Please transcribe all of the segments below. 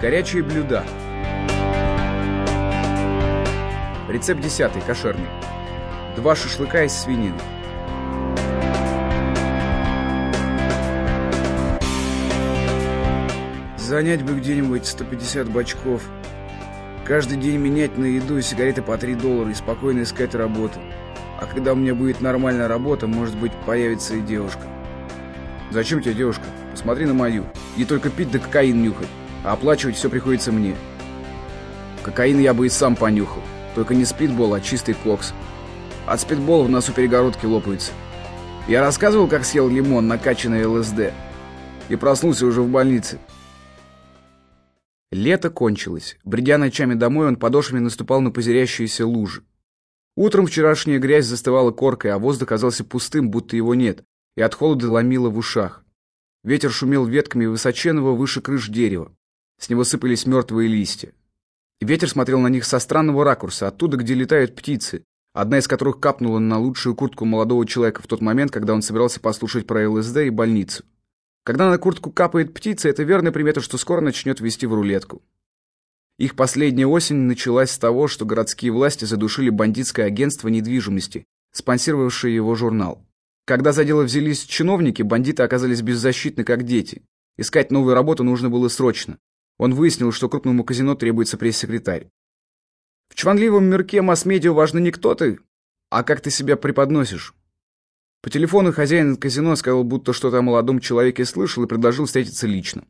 Горячие блюда. Рецепт десятый, кошерный. Два шашлыка из свинины. Занять бы где-нибудь 150 бачков. Каждый день менять на еду и сигареты по 3 доллара и спокойно искать работу. А когда у меня будет нормальная работа, может быть, появится и девушка. Зачем тебе девушка? Посмотри на мою. Ей только пить да кокаин нюхать. А оплачивать все приходится мне. Кокаин я бы и сам понюхал. Только не спидбол, а чистый кокс. От спидбола в носу перегородки лопаются. Я рассказывал, как съел лимон, накачанный ЛСД. И проснулся уже в больнице. Лето кончилось. Бредя ночами домой, он подошвами наступал на позерящиеся лужи. Утром вчерашняя грязь застывала коркой, а воздух казался пустым, будто его нет, и от холода ломило в ушах. Ветер шумел ветками высоченного выше крыш дерева. С него сыпались мертвые листья. ветер смотрел на них со странного ракурса, оттуда, где летают птицы, одна из которых капнула на лучшую куртку молодого человека в тот момент, когда он собирался послушать про ЛСД и больницу. Когда на куртку капает птица, это верная примета, что скоро начнет вести в рулетку. Их последняя осень началась с того, что городские власти задушили бандитское агентство недвижимости, спонсировавшее его журнал. Когда за дело взялись чиновники, бандиты оказались беззащитны, как дети. Искать новую работу нужно было срочно. Он выяснил, что крупному казино требуется пресс-секретарь. В чванливом мирке масс-медиа важно не кто ты, а как ты себя преподносишь. По телефону хозяин казино сказал, будто что-то о молодом человеке слышал и предложил встретиться лично.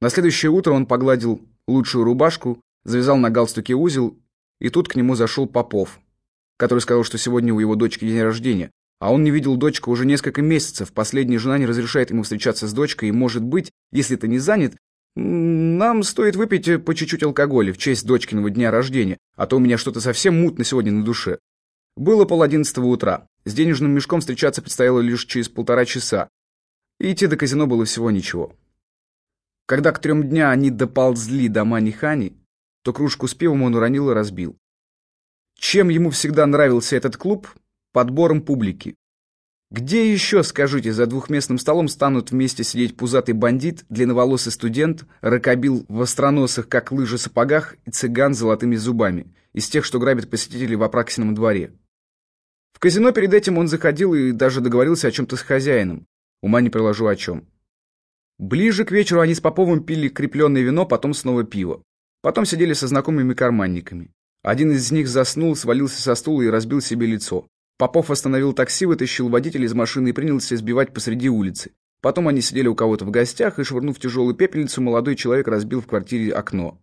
На следующее утро он погладил лучшую рубашку, завязал на галстуке узел, и тут к нему зашел Попов, который сказал, что сегодня у его дочки день рождения, а он не видел дочку уже несколько месяцев, последняя жена не разрешает ему встречаться с дочкой, и, может быть, если ты не занят, нам стоит выпить по чуть-чуть алкоголя в честь дочкиного дня рождения, а то у меня что-то совсем мутно сегодня на душе. Было пол одиннадцатого утра. С денежным мешком встречаться предстояло лишь через полтора часа. Идти до казино было всего ничего. Когда к трем дня они доползли до Мани-Хани, то кружку с пивом он уронил и разбил. Чем ему всегда нравился этот клуб? Подбором публики. Где еще, скажите, за двухместным столом станут вместе сидеть пузатый бандит, длинноволосый студент, ракобил в остроносых, как лыжи, сапогах и цыган с золотыми зубами, из тех, что грабят посетителей в Апраксином дворе? В казино перед этим он заходил и даже договорился о чем-то с хозяином. Ума не приложу о чем. Ближе к вечеру они с Поповым пили крепленное вино, потом снова пиво. Потом сидели со знакомыми карманниками. Один из них заснул, свалился со стула и разбил себе лицо. Попов остановил такси, вытащил водителя из машины и принялся сбивать посреди улицы. Потом они сидели у кого-то в гостях, и, швырнув тяжелую пепельницу, молодой человек разбил в квартире окно.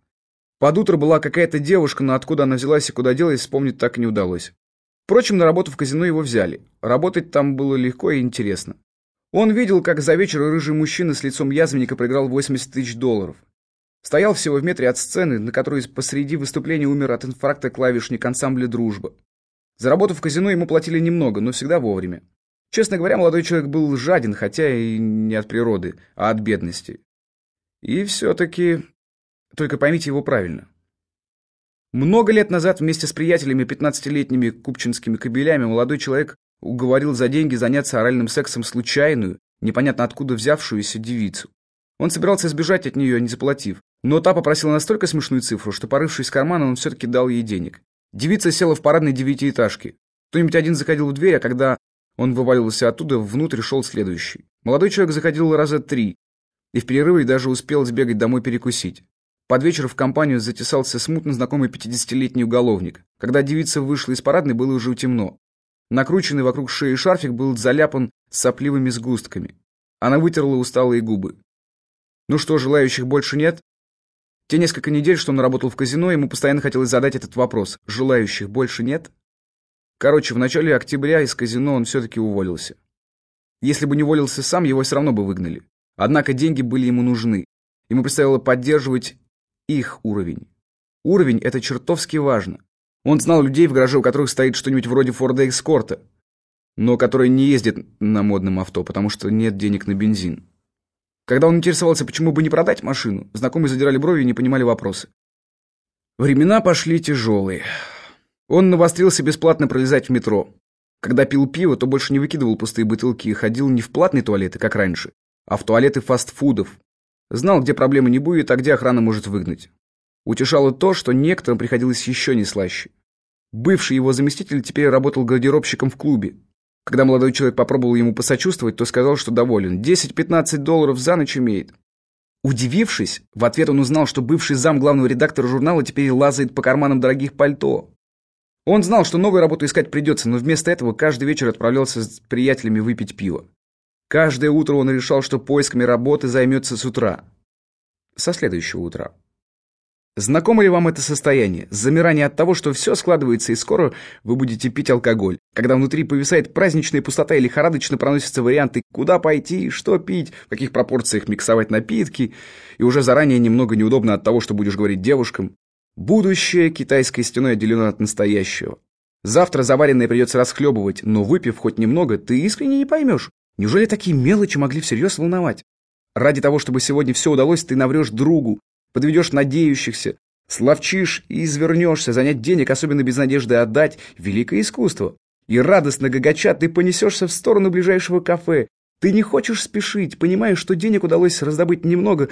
Под утро была какая-то девушка, но откуда она взялась и куда делась, вспомнить так и не удалось. Впрочем, на работу в казино его взяли. Работать там было легко и интересно. Он видел, как за вечер рыжий мужчина с лицом язвенника проиграл 80 тысяч долларов. Стоял всего в метре от сцены, на которой посреди выступления умер от инфаркта клавишник ансамбля «Дружба». За работу в казино ему платили немного, но всегда вовремя. Честно говоря, молодой человек был жаден, хотя и не от природы, а от бедности. И все-таки... Только поймите его правильно. Много лет назад вместе с приятелями, 15-летними купчинскими кобелями, молодой человек уговорил за деньги заняться оральным сексом случайную, непонятно откуда взявшуюся девицу. Он собирался сбежать от нее, не заплатив. Но та попросила настолько смешную цифру, что, порывшись в карман, он все-таки дал ей денег. Девица села в парадной девятиэтажке. Кто-нибудь один заходил в дверь, а когда он вываливался оттуда, внутрь шел следующий. Молодой человек заходил раза три, и в перерыве даже успел сбегать домой перекусить. Под вечер в компанию затесался смутно знакомый 50-летний уголовник. Когда девица вышла из парадной, было уже темно. Накрученный вокруг шеи шарфик был заляпан сопливыми сгустками. Она вытерла усталые губы. Ну что, желающих больше нет? Те несколько недель, что он работал в казино, ему постоянно хотелось задать этот вопрос. Желающих больше нет? Короче, в начале октября из казино он все-таки уволился. Если бы не уволился сам, его все равно бы выгнали. Однако деньги были ему нужны. Ему предстояло поддерживать их уровень. Уровень – это чертовски важно. Он знал людей в гараже, у которых стоит что-нибудь вроде Форда Эскорта, но которые не ездят на модном авто, потому что нет денег на бензин. Когда он интересовался, почему бы не продать машину, знакомые задирали брови и не понимали вопросы. Времена пошли тяжелые. Он навострился бесплатно пролезать в метро. Когда пил пиво, то больше не выкидывал пустые бутылки и ходил не в платные туалеты, как раньше, а в туалеты фастфудов, Знал, где проблемы не будет, а где охрана может выгнать. Утешало то, что некоторым приходилось еще не слаще. Бывший его заместитель теперь работал гардеробщиком в клубе. Когда молодой человек попробовал ему посочувствовать, то сказал, что доволен. 10-15 долларов за ночь имеет. Удивившись, в ответ он узнал, что бывший зам главного редактора журнала теперь лазает по карманам дорогих пальто. Он знал, что новую работу искать придется, но вместо этого каждый вечер отправлялся с приятелями выпить пиво. Каждое утро он решал, что поисками работы займется с утра. Со следующего утра. Знакомо ли вам это состояние? Замирание от того, что все складывается, и скоро вы будете пить алкоголь. Когда внутри повисает праздничная пустота и лихорадочно проносятся варианты, куда пойти, что пить, в каких пропорциях миксовать напитки, и уже заранее немного неудобно от того, что будешь говорить девушкам. Будущее китайской стеной отделено от настоящего. Завтра заваренное придется расхлебывать, но выпив хоть немного, ты искренне не поймешь. Неужели такие мелочи могли всерьез волновать? Ради того, чтобы сегодня все удалось, ты наврешь другу, подведешь надеющихся, словчишь и извернешься, занять денег, особенно без надежды отдать, великое искусство. И радостно гагача ты понесешься в сторону ближайшего кафе. Ты не хочешь спешить, понимаешь, что денег удалось раздобыть немного.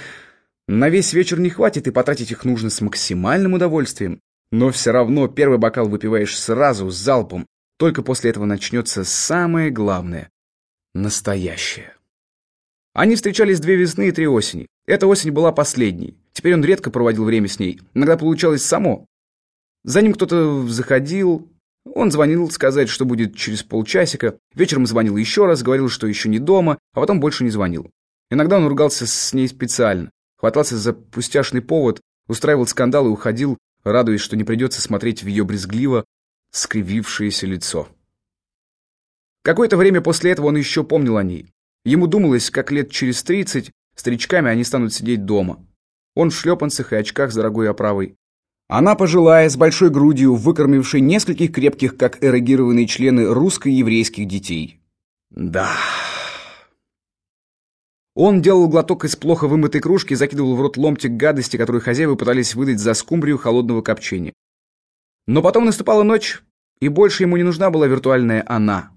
На весь вечер не хватит, и потратить их нужно с максимальным удовольствием. Но все равно первый бокал выпиваешь сразу, с залпом. Только после этого начнется самое главное — настоящее. Они встречались две весны и три осени. Эта осень была последней. Теперь он редко проводил время с ней. Иногда получалось само. За ним кто-то заходил. Он звонил сказать, что будет через полчасика. Вечером звонил еще раз, говорил, что еще не дома, а потом больше не звонил. Иногда он ругался с ней специально. Хватался за пустяшный повод, устраивал скандал и уходил, радуясь, что не придется смотреть в ее брезгливо скривившееся лицо. Какое-то время после этого он еще помнил о ней. Ему думалось, как лет через тридцать старичками они станут сидеть дома. Он в шлепанцах и очках с дорогой оправой. Она пожилая, с большой грудью, выкормившей нескольких крепких, как эрогированные члены русско-еврейских детей. Да. Он делал глоток из плохо вымытой кружки и закидывал в рот ломтик гадости, которую хозяева пытались выдать за скумбрию холодного копчения. Но потом наступала ночь, и больше ему не нужна была виртуальная «она».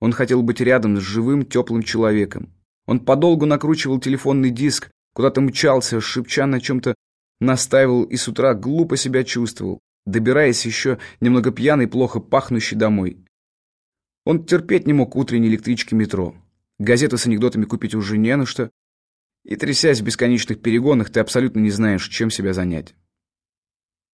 Он хотел быть рядом с живым, теплым человеком. Он подолгу накручивал телефонный диск, куда-то мчался, шепча на чем-то настаивал и с утра глупо себя чувствовал, добираясь еще немного пьяный, плохо пахнущий домой. Он терпеть не мог утренней электрички метро. Газету с анекдотами купить уже не на что. И трясясь в бесконечных перегонах, ты абсолютно не знаешь, чем себя занять.